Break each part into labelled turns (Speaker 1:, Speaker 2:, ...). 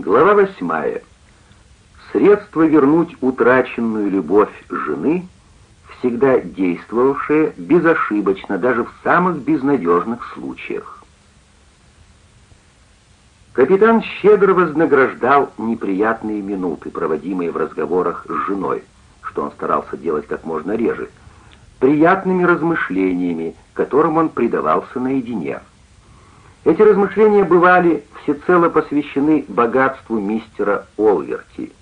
Speaker 1: Глава восьмая. Средство вернуть утраченную любовь жены, всегда действовавшее безошибочно даже в самых безнадежных случаях. Капитан щедро вознаграждал неприятные минуты, проводимые в разговорах с женой, что он старался делать как можно реже, приятными размышлениями, которым он предавался наедине. Эти размышления бывали всецело посвящены богатству мистера Олверти.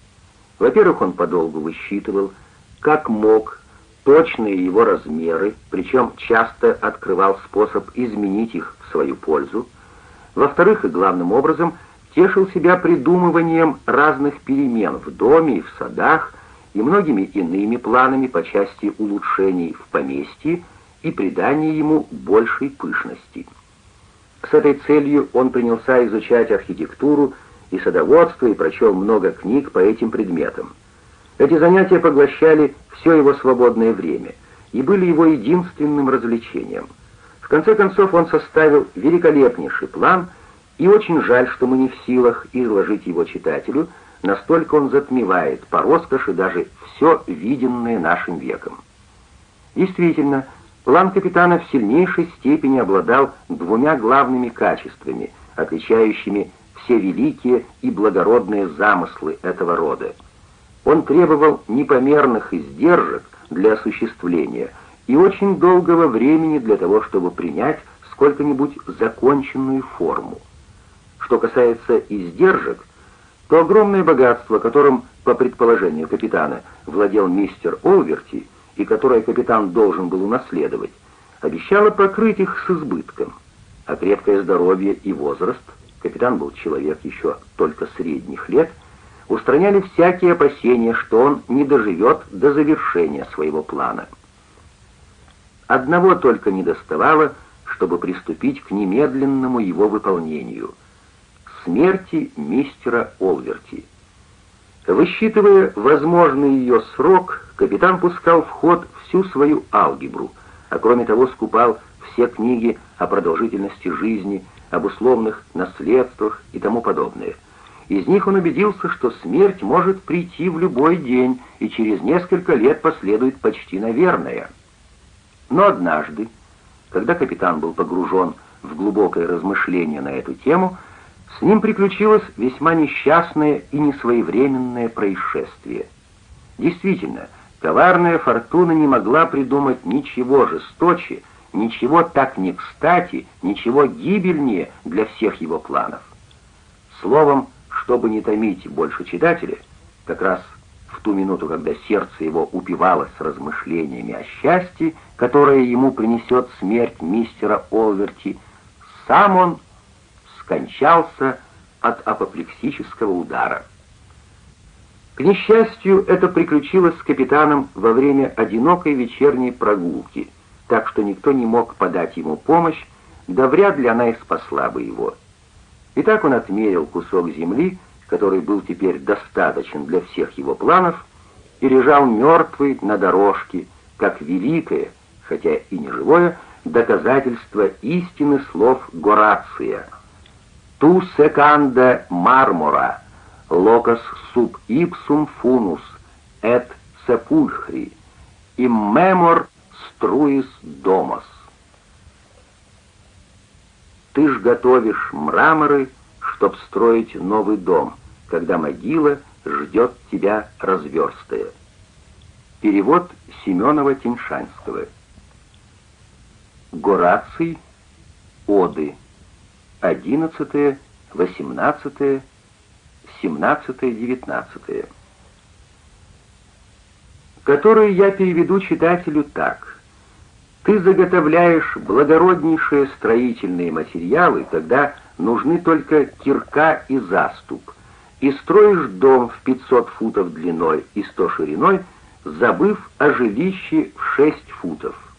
Speaker 1: Во-первых, он подолгу высчитывал, как мог, точные его размеры, причем часто открывал способ изменить их в свою пользу. Во-вторых, и главным образом, тешил себя придумыванием разных перемен в доме и в садах и многими иными планами по части улучшений в поместье и придания ему большей пышности. С этой целью он принялся изучать архитектуру и садоводство и прочел много книг по этим предметам. Эти занятия поглощали все его свободное время и были его единственным развлечением. В конце концов он составил великолепнейший план, и очень жаль, что мы не в силах изложить его читателю, настолько он затмевает по роскоши даже все виденное нашим веком. Действительно, План капитана в сильнейшей степени обладал двумя главными качествами, отличающими все великие и благородные замыслы этого рода. Он требовал непомерных издержек для осуществления и очень долгого времени для того, чтобы принять сколько-нибудь законченную форму. Что касается издержек, то огромное богатство, которым, по предположению капитана, владел мистер Олверти, и которое капитан должен был унаследовать, обещало покрыть их с избытком. А крепкое здоровье и возраст, капитан был человек еще только средних лет, устраняли всякие опасения, что он не доживет до завершения своего плана. Одного только недоставало, чтобы приступить к немедленному его выполнению — смерти мистера Олверти. Высчитывая возможный ее срок, капитан пускал в ход всю свою алгебру, а кроме того скупал все книги о продолжительности жизни, об условных наследствах и тому подобное. Из них он убедился, что смерть может прийти в любой день и через несколько лет последует почти наверное. Но однажды, когда капитан был погружен в глубокое размышление на эту тему, с ним приключилось весьма несчастное и несвоевременное происшествие. Действительно, коварная фортуна не могла придумать ничего жесточе, ничего так не кстати, ничего гибельнее для всех его планов. Словом, чтобы не томить больше читателя, как раз в ту минуту, когда сердце его упивалось размышлениями о счастье, которое ему принесет смерть мистера Олверти, сам он скончался от апоплексического удара. К несчастью, это приключилось с капитаном во время одинокой вечерней прогулки, так что никто не мог подать ему помощь, да вряд ли она и спасла бы его. И так он отмерил кусок земли, который был теперь достаточен для всех его планов, и лежал мертвый на дорожке, как великое, хотя и не живое, доказательство истины слов Горация — tu secanda marmora, locus sub ipsum funus, et sepulchri, immemor struis домос. Ты ж готовишь мраморы, чтоб строить новый дом, когда могила ждет тебя разверстая. Перевод Семенова-Теньшанского. Гораций. Оды. 11, 18, 17, 19, которые я переведу читателю так. Ты заготовляешь благороднейшие строительные материалы, когда нужны только кирка и заступ, и строишь дом в 500 футов длиной и 100 шириной, забыв о жилище в 6 футов.